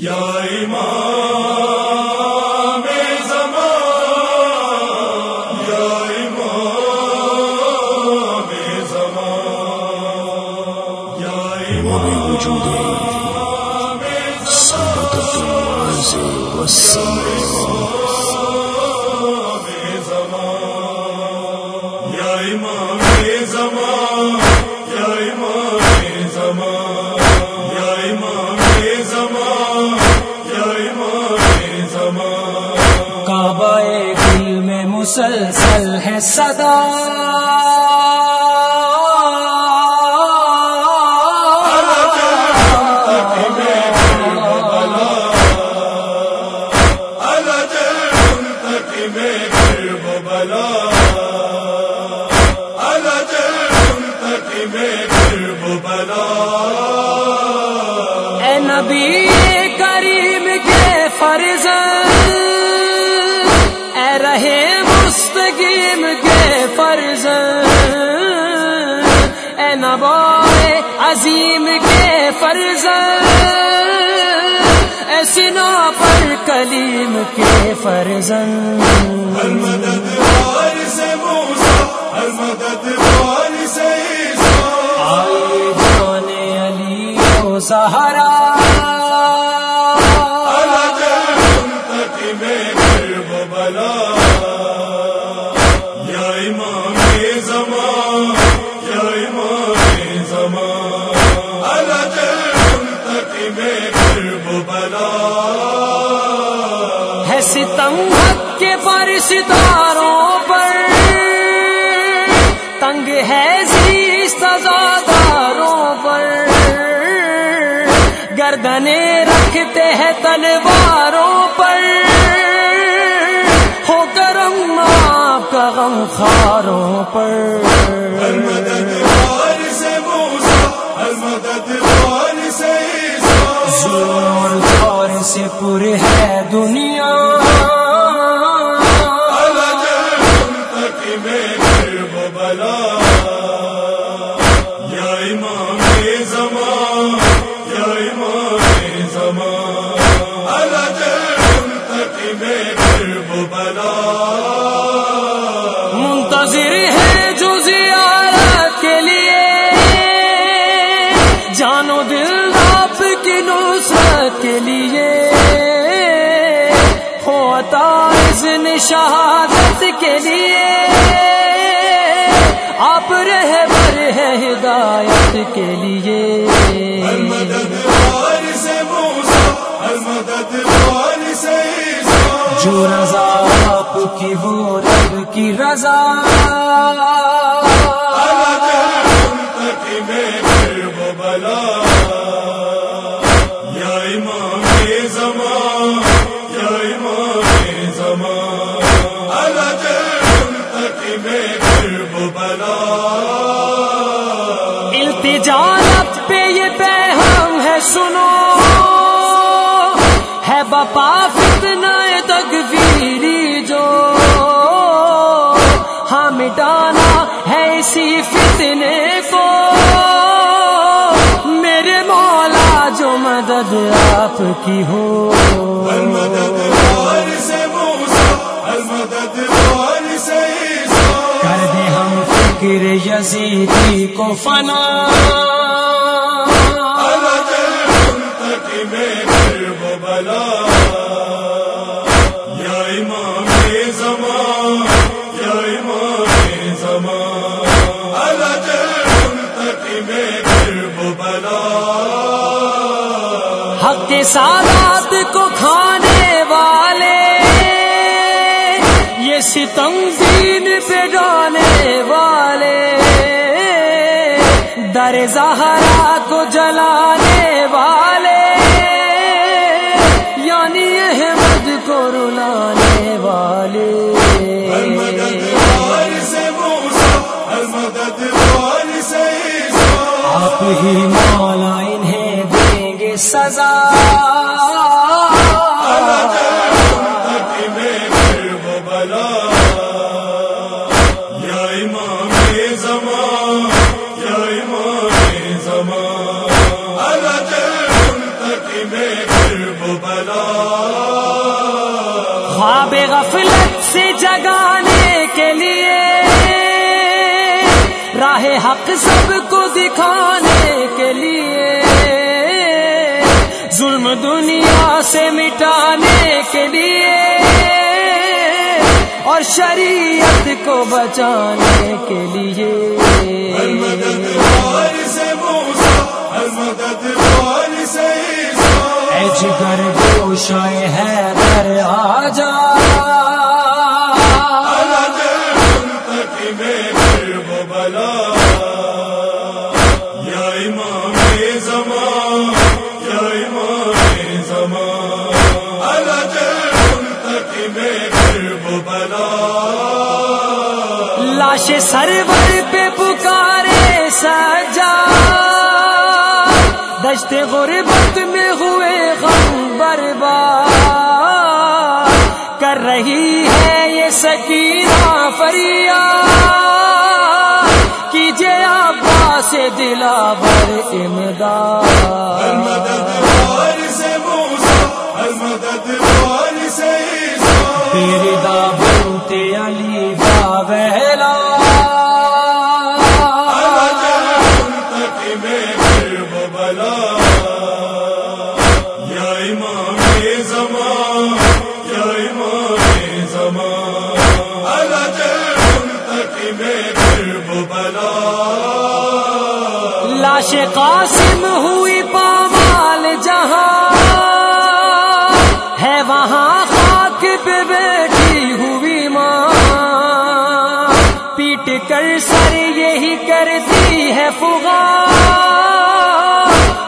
یا امام زمان یا امام زمان یا امام وجود سمت الدواز والسماء مسلسل ہے صدا۔ اے نبائے عظیم کے فرض سنا پر کلیم کے فرزن المدد وارث موسیٰ المدد وارث عیسیٰ۔ آئے جانے علی و سہارا ہے ستم حق کے پر ستاروں پر۔ تنگ ہے سزاداروں پر۔ گردنے رکھتے ہیں تلواروں پر۔ ہو کرم آپ کا غم خاروں پر۔ پر ہے دنیا۔ بلا شہادت کے لیے۔ آپ رہبر ہے ہدایت کے لیے۔ جو رضا آپ کی وہ رب کی رضا۔ بلا۔ بپا فتنہ تکفیری جو ہاں مٹانا ہے اسی فتنے کو۔ میرے مولا جو مدد آپ کی ہو۔ کر دے ہم فکر یزیدی کو فنا۔ حق کے سادات کو کھانے والے، یہ ستم دین پہ ڈالنے والے۔ در زہرا کو جلانے والے۔ یعنی احمد کو رلانے والے۔ المدد وارث موسیٰ المدد وارث عیسیٰ آپ ہی مولا انہیں دیں گے سزا۔ بلا۔ سے جگانے کے لیے۔ راہ حق سب کو دکھانے کے لیے۔ ظلم دنیا سے مٹانے کے لیے۔ اور شریعت کو بچانے کے لیے۔ المدد وار سے لاش سرور پہ پکارے سجا۔ دشت غربت میں ہوئے غم برباد۔ کر رہی ہے یہ سکینہ فریاد۔ کیجیے آبا سے دلا بر امداد۔ قاسم ہوئی پامال جہاں ہے وہاں خاک پہ بیٹھی ہوئی ماں۔ پیٹ کر سر یہی کرتی ہے فغا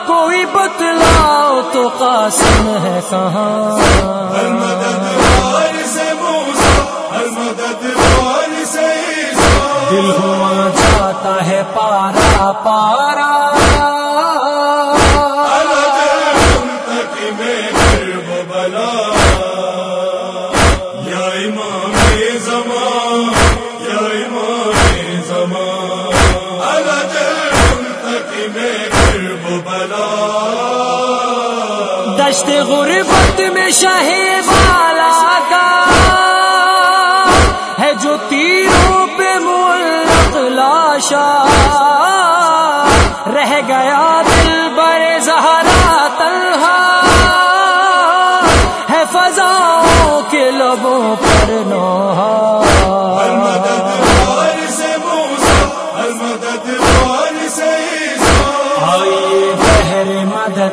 کوئی بتلاؤ تو قاسم ہے کہاں۔ زمان یا امام زمان میں بلا دشت غربت میں شاہ بالا کا ہے جو تیروں پہ ملک لاشا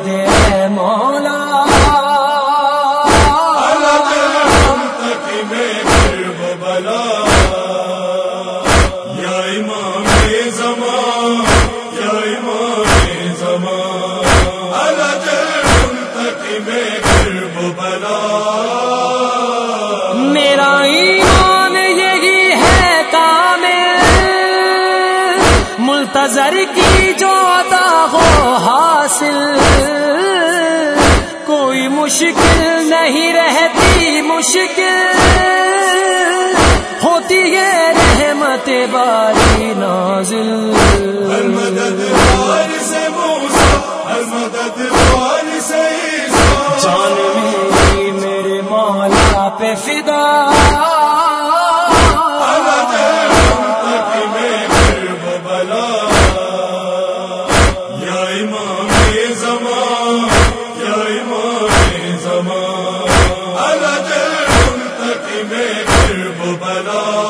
دے مشکل نہیں رہتی مشکل ہوتی ہے رحمت باری نازل۔ المدد وار سے موسا المدد وار سے جان میری میرے مولا پہ فدا۔ بنا